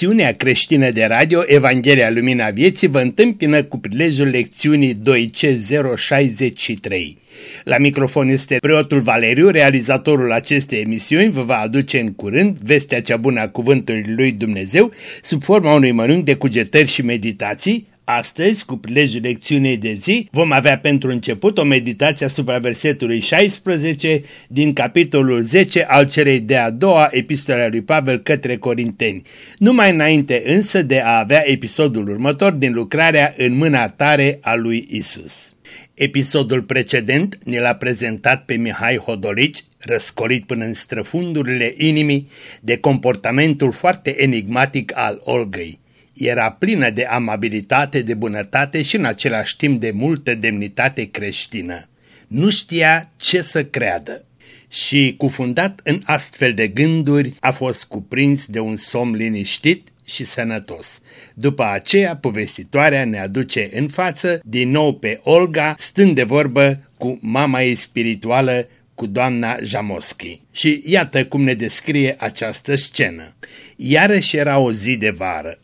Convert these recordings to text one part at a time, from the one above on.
Emisiunea creștină de radio Evanghelia Lumina Vieții vă întâmpină cu prilejul lecțiunii 2C063. La microfon este preotul Valeriu, realizatorul acestei emisiuni vă va aduce în curând vestea cea bună a cuvântului lui Dumnezeu sub forma unui mănânc de cugetări și meditații, Astăzi, cu prilejul lecțiunii de zi, vom avea pentru început o meditație asupra versetului 16 din capitolul 10 al celei de-a doua epistole a lui Pavel către Corinteni. Numai înainte însă de a avea episodul următor din lucrarea în mâna tare a lui Isus. Episodul precedent ne l-a prezentat pe Mihai Hodolici, răscolit până în străfundurile inimii, de comportamentul foarte enigmatic al Olgăi era plină de amabilitate, de bunătate și în același timp de multă demnitate creștină. Nu știa ce să creadă și, cufundat în astfel de gânduri, a fost cuprins de un somn liniștit și sănătos. După aceea, povestitoarea ne aduce în față din nou pe Olga, stând de vorbă cu mama ei spirituală, cu doamna Jamoschi. Și iată cum ne descrie această scenă. Iarăși era o zi de vară.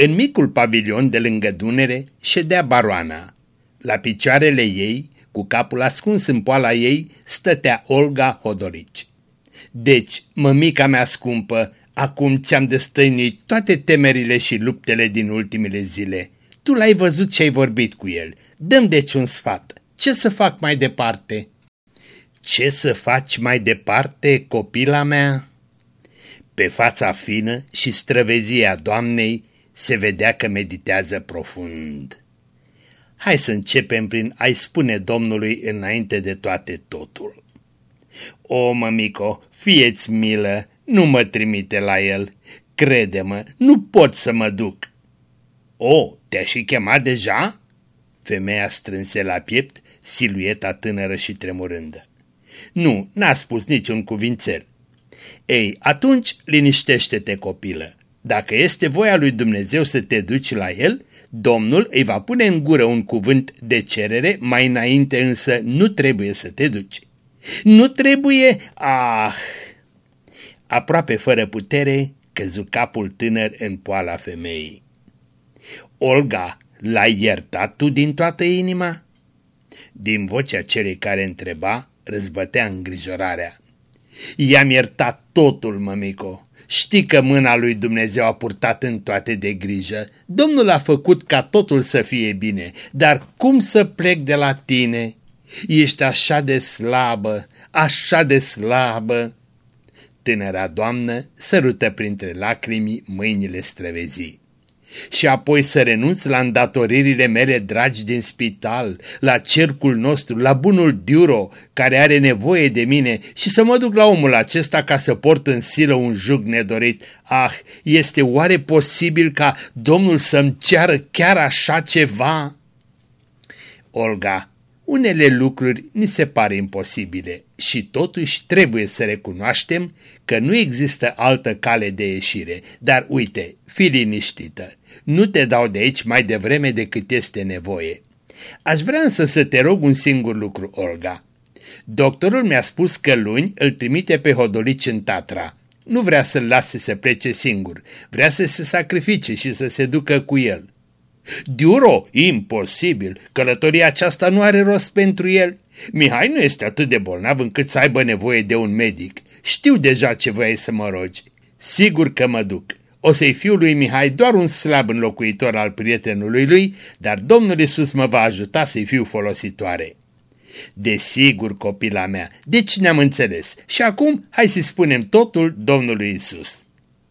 În micul pavilion de lângă Dunăre ședea baroana. La picioarele ei, cu capul ascuns în poala ei, stătea Olga Hodorici. Deci, mămica mea scumpă, acum ți-am destăinuit toate temerile și luptele din ultimele zile. Tu l-ai văzut ce ai vorbit cu el. Dăm deci un sfat. Ce să fac mai departe? Ce să faci mai departe, copila mea? Pe fața fină și străvezia doamnei se vedea că meditează profund. Hai să începem prin a-i spune Domnului înainte de toate totul. O, mămico, fieți milă, nu mă trimite la el. Crede-mă, nu pot să mă duc. O, te-a și chemat deja? Femeia strânse la piept silueta tânără și tremurândă. Nu, n-a spus niciun cuvințel. Ei, atunci liniștește-te, copilă. Dacă este voia lui Dumnezeu să te duci la el, Domnul îi va pune în gură un cuvânt de cerere, mai înainte însă nu trebuie să te duci. Nu trebuie? Ah! Aproape fără putere, căzu capul tânăr în poala femeii. Olga, l-ai iertat tu din toată inima? Din vocea celei care întreba, răzbătea îngrijorarea. I-am iertat totul, mămico. Știi că mâna lui Dumnezeu a purtat în toate de grijă. Domnul a făcut ca totul să fie bine, dar cum să plec de la tine? Ești așa de slabă, așa de slabă. Tânăra doamnă sărută printre lacrimi mâinile străvezii și apoi să renunț la îndatoririle mele dragi din spital, la cercul nostru, la bunul Diuro, care are nevoie de mine și să mă duc la omul acesta ca să port în silă un jug nedorit. Ah, este oare posibil ca Domnul să-mi ceară chiar așa ceva? Olga, unele lucruri ni se pare imposibile și totuși trebuie să recunoaștem că nu există altă cale de ieșire, dar uite, fi liniștită, nu te dau de aici mai devreme decât este nevoie. Aș vrea însă să te rog un singur lucru, Olga. Doctorul mi-a spus că luni îl trimite pe Hodolici în Tatra. Nu vrea să-l lase să plece singur, vrea să se sacrifice și să se ducă cu el. Diuro, imposibil, călătoria aceasta nu are rost pentru el. Mihai nu este atât de bolnav încât să aibă nevoie de un medic. Știu deja ce voiai să mă rogi. Sigur că mă duc. O să-i fiu lui Mihai doar un slab înlocuitor al prietenului lui, dar Domnul Iisus mă va ajuta să-i fiu folositoare. Desigur, copila mea, deci ne-am înțeles. Și acum hai să spunem totul Domnului Isus.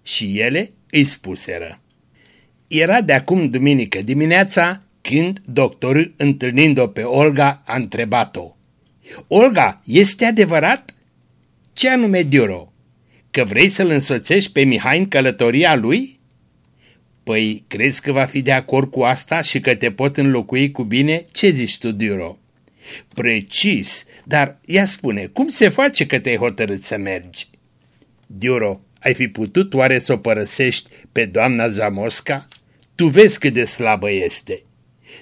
Și ele îi spuseră. Era de acum duminică dimineața când doctorul, întâlnind-o pe Olga, a întrebat-o. Olga, este adevărat? Ce anume, Dioro? Că vrei să-l însoțești pe Mihai în călătoria lui? Păi, crezi că va fi de acord cu asta și că te pot înlocui cu bine? Ce zici tu, Dioro? Precis, dar ea spune, cum se face că te-ai hotărât să mergi? Dioro, ai fi putut oare să o părăsești pe doamna Zamosca? Tu vezi cât de slabă este.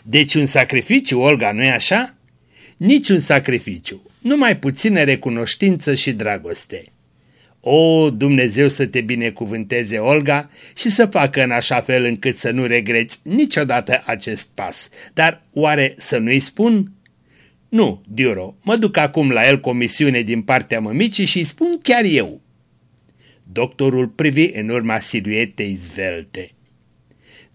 Deci un sacrificiu, Olga, nu-i așa? Nici un sacrificiu, numai puțină recunoștință și dragoste. O, Dumnezeu să te binecuvânteze, Olga, și să facă în așa fel încât să nu regreți niciodată acest pas. Dar oare să nu-i spun? Nu, Diuro, mă duc acum la el comisiune din partea mămicii și îi spun chiar eu. Doctorul privi în urma siluetei zvelte.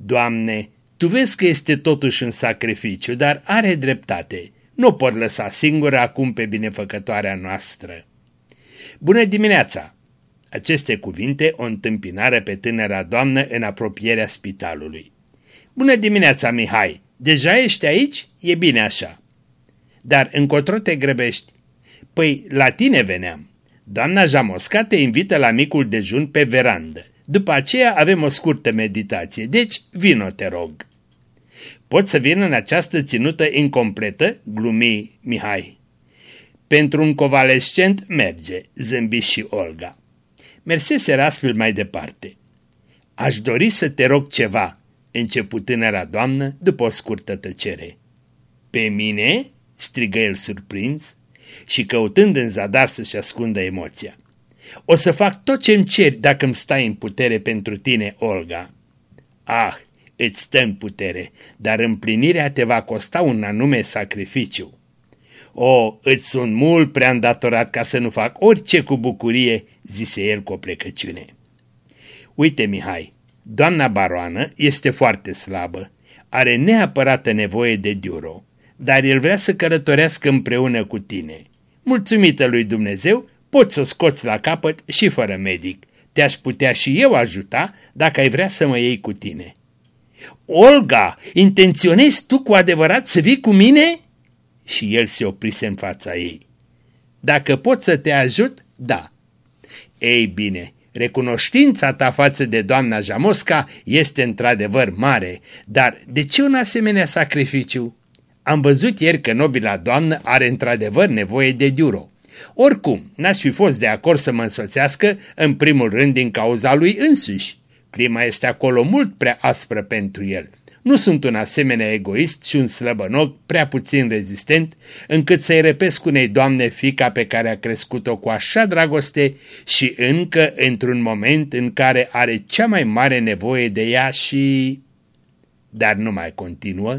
Doamne, tu vezi că este totuși un sacrificiu, dar are dreptate. Nu pot lăsa singură acum pe binefăcătoarea noastră. Bună dimineața! Aceste cuvinte o întâmpinare pe tânăra doamnă în apropierea spitalului. Bună dimineața, Mihai! Deja ești aici? E bine așa. Dar încotro te grăbești? Păi, la tine veneam. Doamna Jamosca te invită la micul dejun pe verandă. După aceea avem o scurtă meditație, deci vino te rog. Pot să vin în această ținută incompletă? glumi Mihai. Pentru un covalescent merge, zâmbi și Olga. Mersese astfel mai departe. Aș dori să te rog ceva, început tânăra doamnă după o scurtă tăcere. Pe mine? strigă el surprins și căutând în zadar să-și ascundă emoția. O să fac tot ce-mi ceri dacă îmi stai în putere pentru tine, Olga. Ah, îți stă în putere, dar împlinirea te va costa un anume sacrificiu. O, îți sunt mult prea îndatorat ca să nu fac orice cu bucurie, zise el cu o plecăciune. Uite, Mihai, doamna baroană este foarte slabă, are neapărată nevoie de diuro, dar el vrea să călătorească împreună cu tine. Mulțumită lui Dumnezeu, poți să scoți la capăt și fără medic. Te-aș putea și eu ajuta dacă ai vrea să mă iei cu tine. Olga, intenționezi tu cu adevărat să vii cu mine?" Și el se oprise în fața ei. Dacă pot să te ajut, da. Ei bine, recunoștința ta față de doamna Jamosca este într-adevăr mare, dar de ce un asemenea sacrificiu? Am văzut ieri că nobila doamnă are într-adevăr nevoie de diuro. Oricum, n-aș fi fost de acord să mă însoțească în primul rând din cauza lui însuși. Clima este acolo mult prea aspră pentru el. Nu sunt un asemenea egoist și un slăbănoc prea puțin rezistent încât să-i repesc unei doamne fica pe care a crescut-o cu așa dragoste și încă într-un moment în care are cea mai mare nevoie de ea și... Dar nu mai continuă,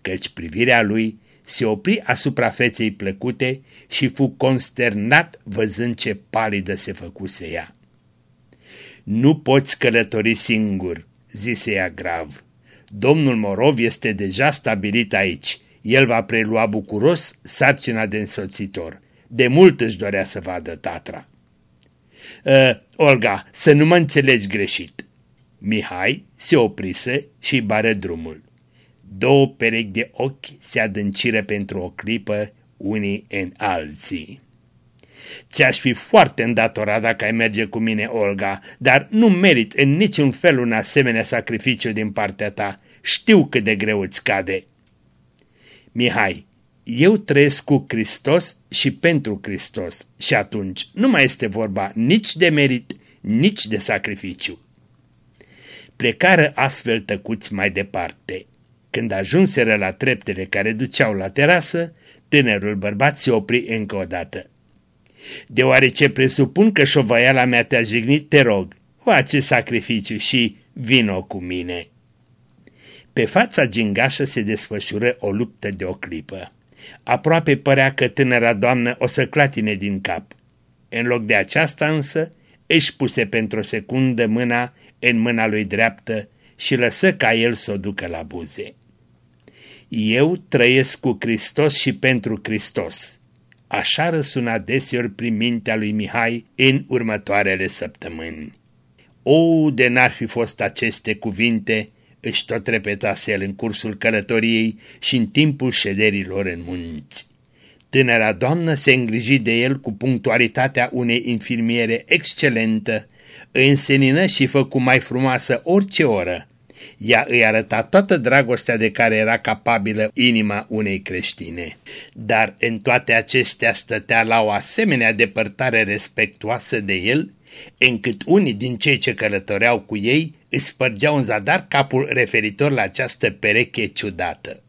căci privirea lui se opri asupra feței plăcute și fu consternat văzând ce palidă se făcuse ea. Nu poți călători singur, zise ea grav. Domnul Morov este deja stabilit aici. El va prelua bucuros sarcina de însoțitor. De mult își dorea să vadă Tatra. Uh, Olga, să nu mă înțelegi greșit. Mihai se oprise și bară drumul. Două perechi de ochi se adânciră pentru o clipă unii în alții. Ți-aș fi foarte îndatorat dacă ai merge cu mine, Olga, dar nu merit în niciun fel un asemenea sacrificiu din partea ta. Știu cât de greu îți cade. Mihai, eu trăiesc cu Hristos și pentru Hristos și atunci nu mai este vorba nici de merit, nici de sacrificiu. Plecară astfel tăcuți mai departe. Când ajunseră la treptele care duceau la terasă, tânărul bărbat se opri încă o dată. Deoarece presupun că șovaiala mea te-a jignit, te rog, face sacrificiu și vino cu mine. Pe fața gingașă se desfășură o luptă de o clipă. Aproape părea că tânăra doamnă o să clatine din cap. În loc de aceasta însă, își puse pentru o secundă mâna în mâna lui dreaptă și lăsă ca el să o ducă la buze. Eu trăiesc cu Hristos și pentru Hristos. Așa răsuna deseori prin mintea lui Mihai în următoarele săptămâni. O, de n-ar fi fost aceste cuvinte, își tot repetase el în cursul călătoriei și în timpul șederilor în munți. Tânăra doamnă se îngriji de el cu punctualitatea unei infirmiere excelentă, îi însenină și făcu mai frumoasă orice oră, ea îi arăta toată dragostea de care era capabilă inima unei creștine. Dar în toate acestea stătea la o asemenea depărtare respectuoasă de el, încât unii din cei ce călătoreau cu ei îți spărgeau în zadar capul referitor la această pereche ciudată.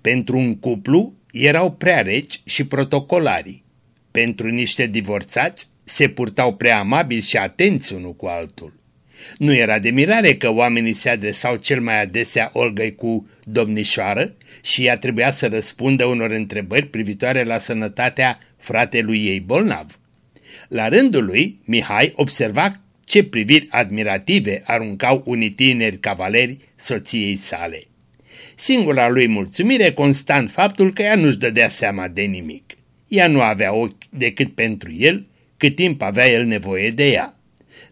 Pentru un cuplu erau prea reci și protocolari. Pentru niște divorțați se purtau prea amabil și atenți unul cu altul. Nu era de mirare că oamenii se adresau cel mai adesea Olgăi cu domnișoară și ea trebuia să răspundă unor întrebări privitoare la sănătatea fratelui ei bolnav. La rândul lui, Mihai observa ce priviri admirative aruncau unii tineri cavaleri soției sale. Singura lui mulțumire constant faptul că ea nu-și dădea seama de nimic. Ea nu avea ochi decât pentru el, cât timp avea el nevoie de ea.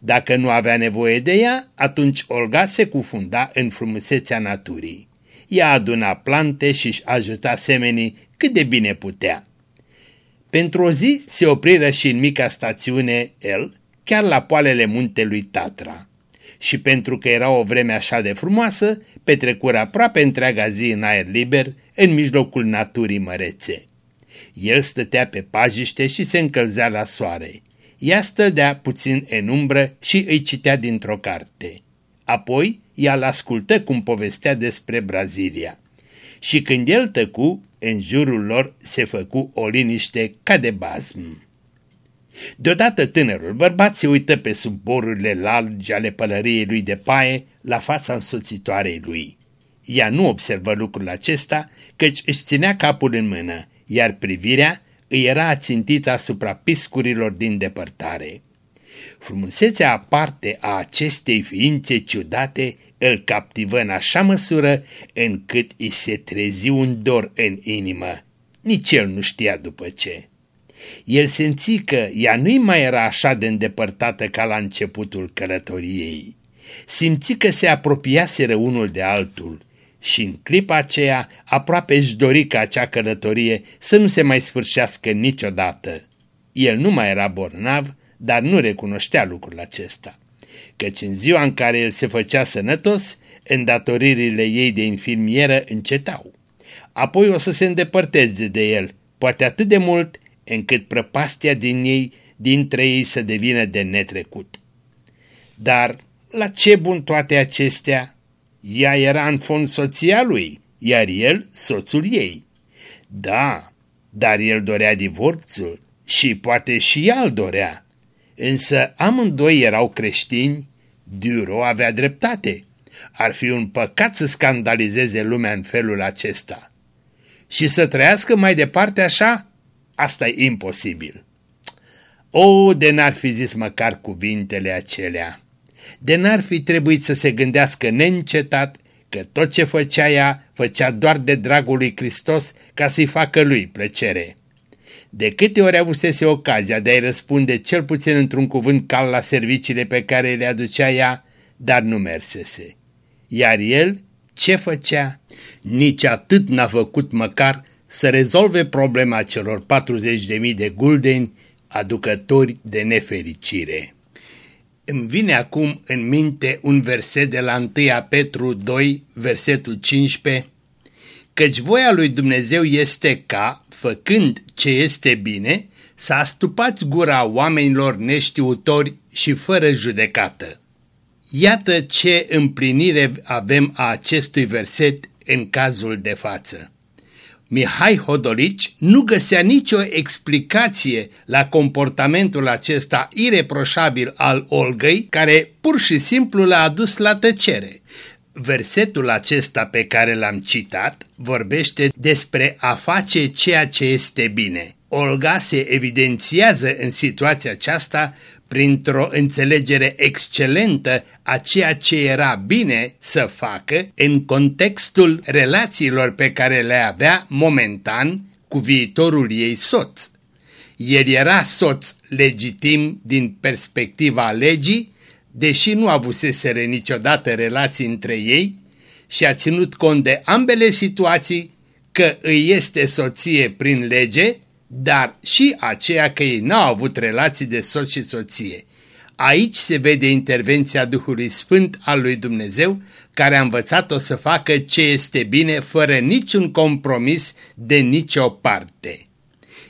Dacă nu avea nevoie de ea, atunci Olga se cufunda în frumusețea naturii. Ea aduna plante și își ajuta semenii cât de bine putea. Pentru o zi se opriră și în mica stațiune el, chiar la poalele muntelui Tatra. Și pentru că era o vreme așa de frumoasă, petrecură aproape întreaga zi în aer liber, în mijlocul naturii mărețe. El stătea pe pajiște și se încălzea la soare. Ea stădea puțin în umbră și îi citea dintr-o carte. Apoi ea l-ascultă cum povestea despre Brazilia. Și când el tăcu, în jurul lor se făcu o liniște ca de bazm. Deodată tânărul bărbat se uită pe sub borurile largi ale pălăriei lui de paie la fața însoțitoarei lui. Ea nu observă lucrul acesta, căci își ținea capul în mână, iar privirea îi era ațintită asupra piscurilor din depărtare. Frumusețea aparte a acestei ființe ciudate îl captivă în așa măsură încât îi se trezi un dor în inimă. Nici el nu știa după ce. El simți că ea nu-i mai era așa de îndepărtată ca la începutul călătoriei. Simți că se apropiaseră unul de altul și în clipa aceea aproape își dori ca acea călătorie să nu se mai sfârșească niciodată. El nu mai era bornav, dar nu recunoștea lucrul acesta. Căci în ziua în care el se făcea sănătos, îndatoririle ei de infirmieră încetau. Apoi o să se îndepărteze de el, poate atât de mult încât prăpastia din ei, dintre ei să devină de netrecut. Dar la ce bun toate acestea? Ea era în fond soția lui, iar el soțul ei. Da, dar el dorea divorțul și poate și ea îl dorea. Însă amândoi erau creștini, Duro avea dreptate. Ar fi un păcat să scandalizeze lumea în felul acesta. Și să trăiască mai departe așa? Asta e imposibil. O, de n-ar fi zis măcar cuvintele acelea. De n-ar fi trebuit să se gândească neîncetat că tot ce făcea ea, făcea doar de dragul lui Hristos ca să-i facă lui plăcere. De câte ori avusese ocazia de a-i răspunde cel puțin într-un cuvânt cal la serviciile pe care le aducea ea, dar nu mersese. Iar el ce făcea? Nici atât n-a făcut măcar să rezolve problema celor 40.000 de guldeni aducători de nefericire. Îmi vine acum în minte un verset de la 1 Petru 2, versetul 15, căci voia lui Dumnezeu este ca, făcând ce este bine, să astupați gura oamenilor neștiutori și fără judecată. Iată ce împlinire avem a acestui verset în cazul de față. Mihai Hodolici nu găsea nicio explicație la comportamentul acesta ireproșabil al Olgăi, care pur și simplu l-a adus la tăcere. Versetul acesta pe care l-am citat vorbește despre a face ceea ce este bine. Olga se evidențiază în situația aceasta printr-o înțelegere excelentă a ceea ce era bine să facă în contextul relațiilor pe care le avea momentan cu viitorul ei soț. El era soț legitim din perspectiva legii, deși nu avuseseră niciodată relații între ei și a ținut cont de ambele situații că îi este soție prin lege dar și aceea că ei n-au avut relații de soț și soție. Aici se vede intervenția Duhului Sfânt al lui Dumnezeu, care a învățat-o să facă ce este bine fără niciun compromis de nicio parte.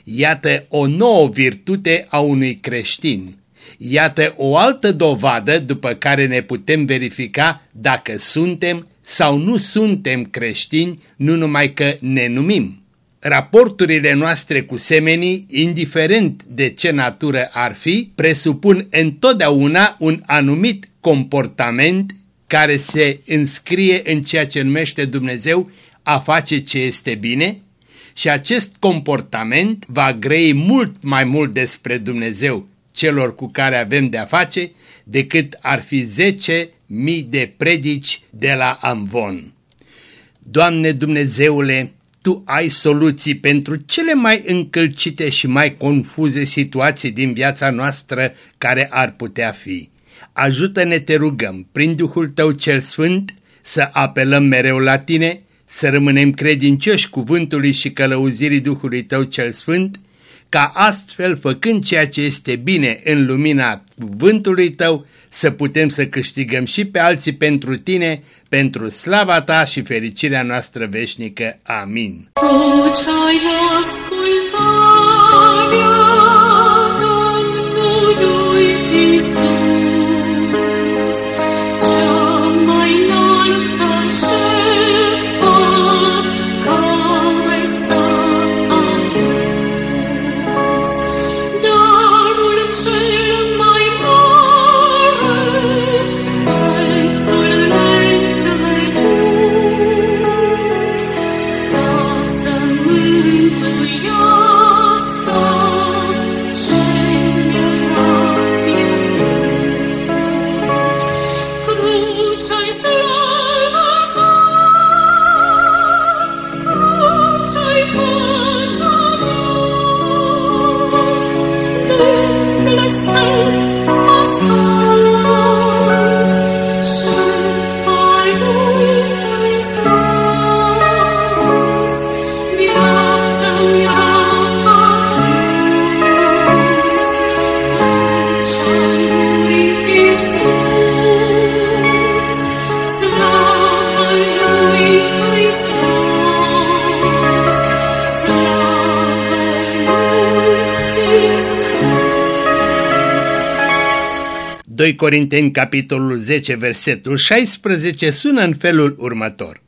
Iată o nouă virtute a unui creștin. Iată o altă dovadă după care ne putem verifica dacă suntem sau nu suntem creștini, nu numai că ne numim. Raporturile noastre cu semenii, indiferent de ce natură ar fi, presupun întotdeauna un anumit comportament care se înscrie în ceea ce numește Dumnezeu a face ce este bine și acest comportament va grei mult mai mult despre Dumnezeu celor cu care avem de-a face decât ar fi zece mii de predici de la Amvon. Doamne Dumnezeule, Tu ai soluții pentru cele mai încălcite și mai confuze situații din viața noastră care ar putea fi. Ajută-ne, te rugăm, prin Duhul Tău cel Sfânt, să apelăm mereu la Tine, să rămânem credincioși cuvântului și călăuzirii Duhului Tău cel Sfânt, ca astfel, făcând ceea ce este bine în lumina cuvântului Tău, să putem să câștigăm și pe alții pentru Tine, pentru slava Ta și fericirea noastră veșnică. Amin. Tu ce-ai ascultarea 2 Corinteni, capitolul 10, versetul 16, sună în felul următor.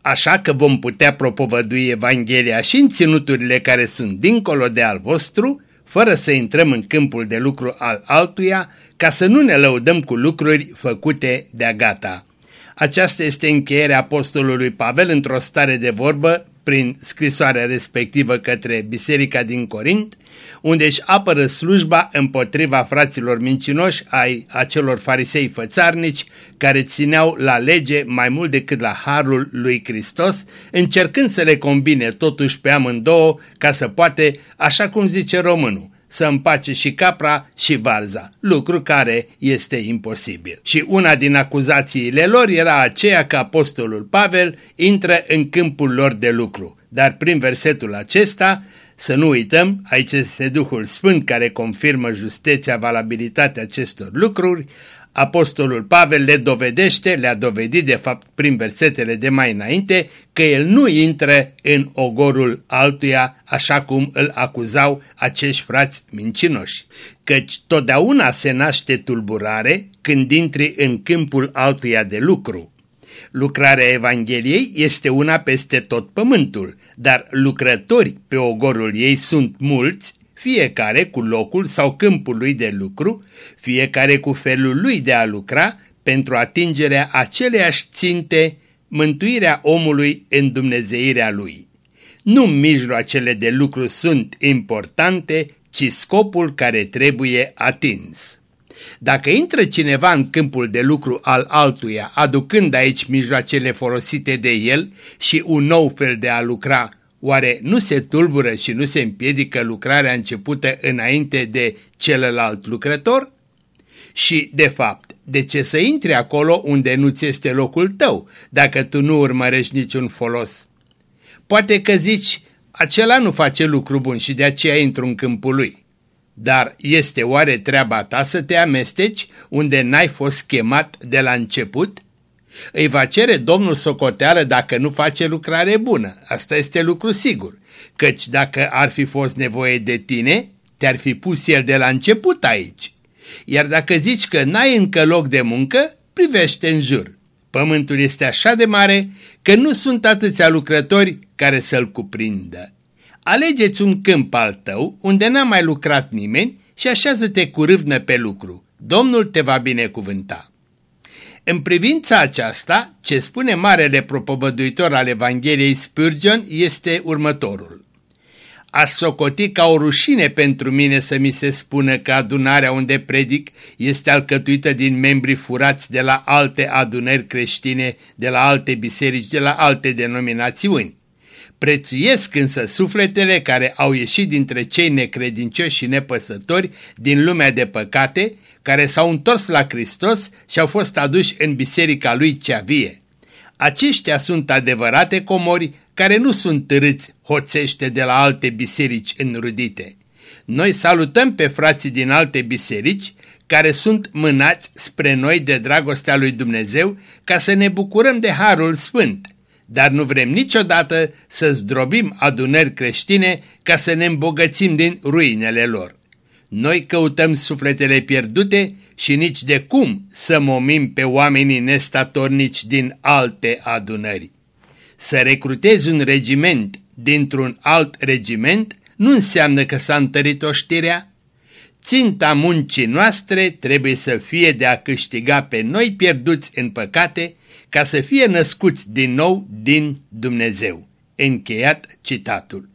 Așa că vom putea propovădui Evanghelia și în ținuturile care sunt dincolo de al vostru, fără să intrăm în câmpul de lucru al altuia, ca să nu ne lăudăm cu lucruri făcute de-a gata. Aceasta este încheierea apostolului Pavel într-o stare de vorbă prin scrisoarea respectivă către biserica din Corint, unde își apără slujba împotriva fraților mincinoși ai acelor farisei fățarnici care țineau la lege mai mult decât la harul lui Hristos, încercând să le combine totuși pe amândouă ca să poate, așa cum zice românul, să împace și capra și varza, lucru care este imposibil. Și una din acuzațiile lor era aceea că apostolul Pavel intră în câmpul lor de lucru. Dar prin versetul acesta, să nu uităm, aici este Duhul Sfânt care confirmă justeția, valabilitatea acestor lucruri, Apostolul Pavel le dovedește, le-a dovedit de fapt prin versetele de mai înainte, că el nu intră în ogorul altuia așa cum îl acuzau acești frați mincinoși, căci totdeauna se naște tulburare când intri în câmpul altuia de lucru. Lucrarea Evangheliei este una peste tot pământul, dar lucrători pe ogorul ei sunt mulți fiecare cu locul sau câmpul lui de lucru, fiecare cu felul lui de a lucra pentru atingerea aceleiași ținte, mântuirea omului în dumnezeirea lui. Nu mijloacele de lucru sunt importante, ci scopul care trebuie atins. Dacă intră cineva în câmpul de lucru al altuia, aducând aici mijloacele folosite de el și un nou fel de a lucra, Oare nu se tulbură și nu se împiedică lucrarea începută înainte de celălalt lucrător? Și, de fapt, de ce să intri acolo unde nu ți este locul tău, dacă tu nu urmărești niciun folos? Poate că zici, acela nu face lucru bun și de aceea intru în câmpul lui. Dar este oare treaba ta să te amesteci unde n-ai fost chemat de la început? Îi va cere Domnul socoteală dacă nu face lucrare bună, asta este lucru sigur, căci dacă ar fi fost nevoie de tine, te-ar fi pus el de la început aici. Iar dacă zici că n-ai încă loc de muncă, privește în jur. Pământul este așa de mare că nu sunt atâția lucrători care să-l cuprindă. Alegeți un câmp al tău unde n-a mai lucrat nimeni și așează-te cu râvnă pe lucru. Domnul te va binecuvânta. În privința aceasta, ce spune marele propovăduitor al Evangheliei Spurgeon este următorul. A socoti ca o rușine pentru mine să mi se spună că adunarea unde predic este alcătuită din membri furați de la alte adunări creștine, de la alte biserici, de la alte denominațiuni. Prețuiesc însă sufletele care au ieșit dintre cei necredincioși și nepăsători din lumea de păcate, care s-au întors la Hristos și au fost aduși în biserica lui cea vie. Aceștia sunt adevărate comori care nu sunt târâți hoțește de la alte biserici înrudite. Noi salutăm pe frații din alte biserici care sunt mânați spre noi de dragostea lui Dumnezeu ca să ne bucurăm de Harul Sfânt, dar nu vrem niciodată să zdrobim adunări creștine ca să ne îmbogățim din ruinele lor. Noi căutăm sufletele pierdute și nici de cum să momim pe oamenii nestatornici din alte adunări. Să recrutezi un regiment dintr-un alt regiment nu înseamnă că s-a întărit oștirea. Ținta muncii noastre trebuie să fie de a câștiga pe noi pierduți în păcate ca să fie născuți din nou din Dumnezeu. Încheiat citatul.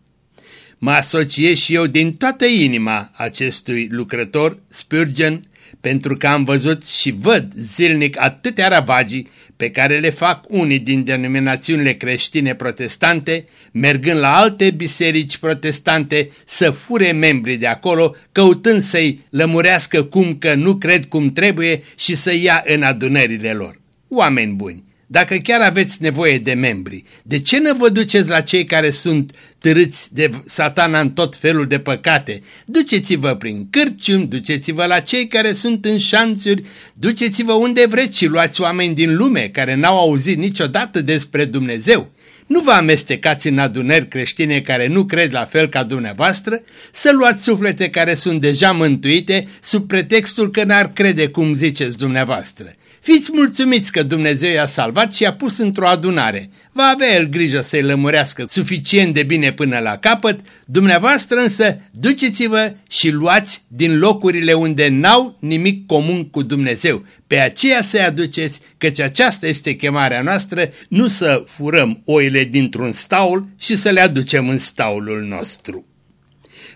Mă asociez și eu din toată inima acestui lucrător, Spurgeon, pentru că am văzut și văd zilnic atâtea ravagii pe care le fac unii din denominațiunile creștine protestante, mergând la alte biserici protestante să fure membrii de acolo, căutând să-i lămurească cum că nu cred cum trebuie și să ia în adunările lor. Oameni buni, dacă chiar aveți nevoie de membri, de ce nu vă duceți la cei care sunt târâți de satana în tot felul de păcate? Duceți-vă prin cârciumi, duceți-vă la cei care sunt în șanțuri, duceți-vă unde vreți și luați oameni din lume care n-au auzit niciodată despre Dumnezeu. Nu vă amestecați în adunări creștine care nu cred la fel ca dumneavoastră, să luați suflete care sunt deja mântuite sub pretextul că n-ar crede cum ziceți dumneavoastră. Fiți mulțumiți că Dumnezeu i-a salvat și i-a pus într-o adunare. Va avea el grijă să-i lămurească suficient de bine până la capăt, dumneavoastră însă duceți-vă și luați din locurile unde n-au nimic comun cu Dumnezeu. Pe aceea să-i aduceți, căci aceasta este chemarea noastră, nu să furăm oile dintr-un staul și să le aducem în staulul nostru.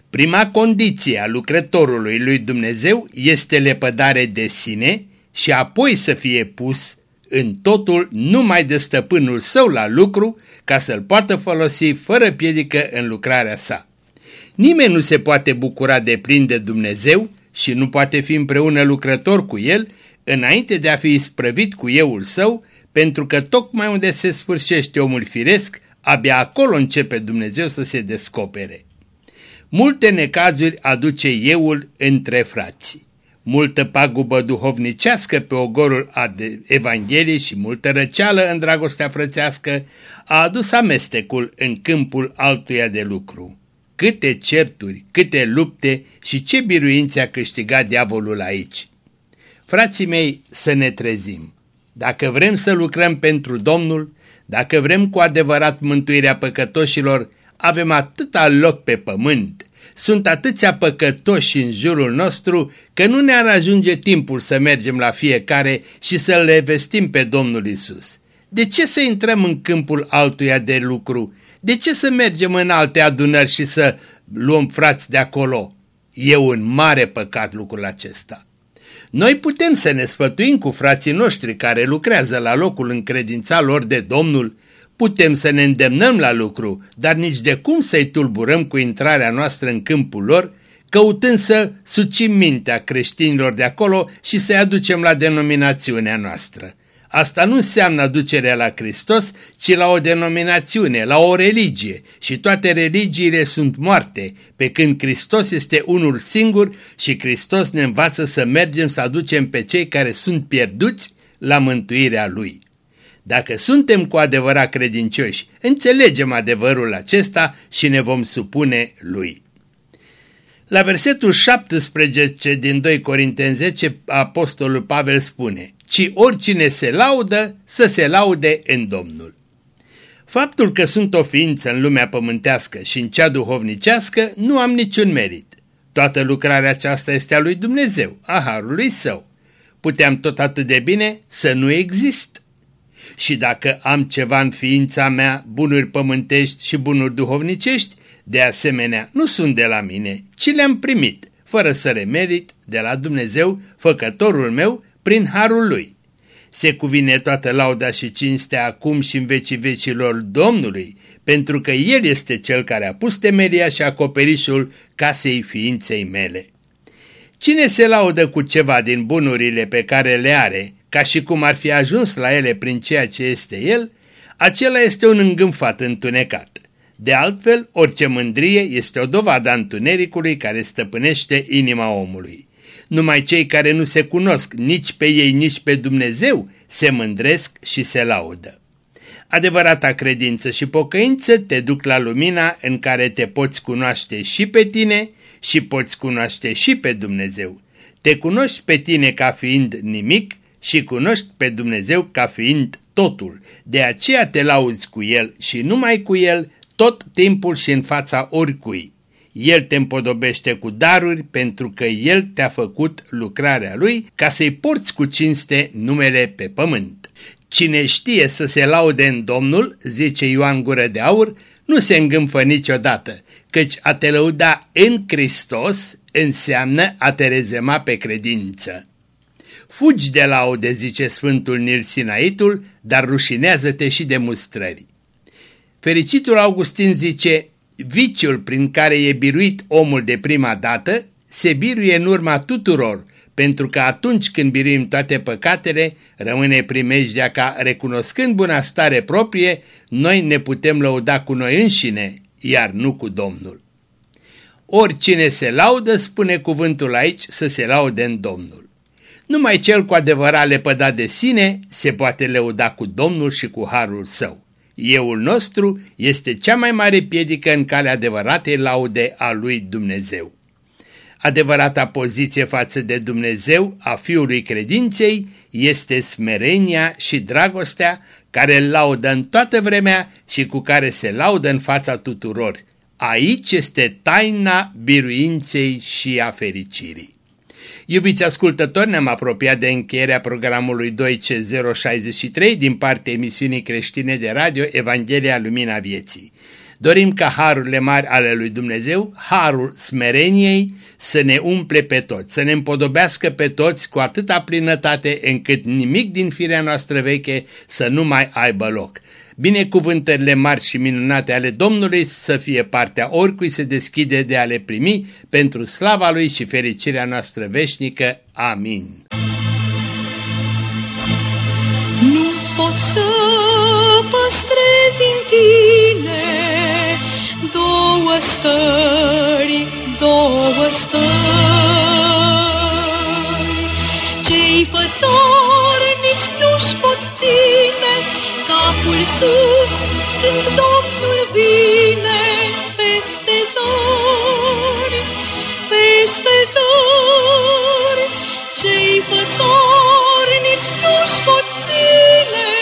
Prima condiție a lucrătorului lui Dumnezeu este lepădare de sine, și apoi să fie pus în totul numai de stăpânul său la lucru ca să-l poată folosi fără piedică în lucrarea sa. Nimeni nu se poate bucura de plin de Dumnezeu și nu poate fi împreună lucrător cu el înainte de a fi isprăvit cu euul său, pentru că tocmai unde se sfârșește omul firesc, abia acolo începe Dumnezeu să se descopere. Multe necazuri aduce euul între frații multă pagubă duhovnicească pe ogorul Evangheliei și multă răceală în dragostea frățească a adus amestecul în câmpul altuia de lucru. Câte certuri, câte lupte și ce biruințe a câștigat diavolul aici. Frații mei, să ne trezim. Dacă vrem să lucrăm pentru Domnul, dacă vrem cu adevărat mântuirea păcătoșilor, avem atâta loc pe pământ, sunt atâția păcătoși în jurul nostru că nu ne-ar ajunge timpul să mergem la fiecare și să le vestim pe Domnul Isus. De ce să intrăm în câmpul altuia de lucru? De ce să mergem în alte adunări și să luăm frați de acolo? E un mare păcat lucrul acesta. Noi putem să ne sfătuim cu frații noștri care lucrează la locul încredințat lor de Domnul Putem să ne îndemnăm la lucru, dar nici de cum să-i tulburăm cu intrarea noastră în câmpul lor, căutând să sucim mintea creștinilor de acolo și să-i aducem la denominațiunea noastră. Asta nu înseamnă aducerea la Hristos, ci la o denominațiune, la o religie și toate religiile sunt moarte, pe când Hristos este unul singur și Hristos ne învață să mergem să aducem pe cei care sunt pierduți la mântuirea Lui. Dacă suntem cu adevărat credincioși, înțelegem adevărul acesta și ne vom supune lui. La versetul 17 din 2 Corinteni 10, apostolul Pavel spune ci oricine se laudă să se laude în Domnul. Faptul că sunt o ființă în lumea pământească și în cea duhovnicească nu am niciun merit. Toată lucrarea aceasta este a lui Dumnezeu, a harului său. Puteam tot atât de bine să nu exist. Și dacă am ceva în ființa mea, bunuri pământești și bunuri duhovnicești, de asemenea nu sunt de la mine, ci le-am primit, fără să remerit de la Dumnezeu, făcătorul meu, prin harul lui. Se cuvine toată lauda și cinstea acum și în vecii vecilor Domnului, pentru că El este Cel care a pus temelia și acoperișul casei ființei mele. Cine se laudă cu ceva din bunurile pe care le are, ca și cum ar fi ajuns la ele prin ceea ce este el, acela este un îngânfat întunecat. De altfel, orice mândrie este o dovadă a întunericului care stăpânește inima omului. Numai cei care nu se cunosc nici pe ei, nici pe Dumnezeu se mândresc și se laudă. Adevărata credință și pocăință te duc la lumina în care te poți cunoaște și pe tine și poți cunoaște și pe Dumnezeu. Te cunoști pe tine ca fiind nimic și cunoști pe Dumnezeu ca fiind totul. De aceea te lauzi cu El și numai cu El tot timpul și în fața oricui. El te împodobește cu daruri pentru că El te-a făcut lucrarea Lui ca să-i porți cu cinste numele pe pământ. Cine știe să se laude în Domnul, zice Ioan Gură de Aur, nu se îngânfă niciodată, căci a te lăuda în Hristos înseamnă a te rezema pe credință. Fugi de laude, zice Sfântul Nil Sinaitul, dar rușinează-te și de mustrări. Fericitul Augustin zice, viciul prin care e biruit omul de prima dată se biruie în urma tuturor, pentru că atunci când biruim toate păcatele, rămâne primejdea ca, recunoscând buna stare proprie, noi ne putem lăuda cu noi înșine, iar nu cu Domnul. Oricine se laudă, spune cuvântul aici, să se laude în Domnul. Numai cel cu adevărat lepădat de sine se poate lăuda cu Domnul și cu harul său. Euul nostru este cea mai mare piedică în calea adevăratei laude a lui Dumnezeu. Adevărata poziție față de Dumnezeu a Fiului Credinței este smerenia și dragostea care îl laudă în toată vremea și cu care se laudă în fața tuturor. Aici este taina biruinței și a fericirii. Iubiți ascultători, ne-am apropiat de încheierea programului 2C063 din partea emisiunii creștine de radio Evanghelia Lumina Vieții. Dorim ca harurile mari ale lui Dumnezeu, harul smereniei, să ne umple pe toți, să ne împodobească pe toți cu atâta plinătate încât nimic din firea noastră veche să nu mai aibă loc. Binecuvântările mari și minunate ale Domnului să fie partea oricui se deschide de a le primi pentru slava Lui și fericirea noastră veșnică. Amin. Nu pot să păstrezi în tine două stări, două stări. Cei fățori nici nu-și pot ține capul sus când Domnul vine peste zori, peste zori. Cei fățori nici nu-și pot ține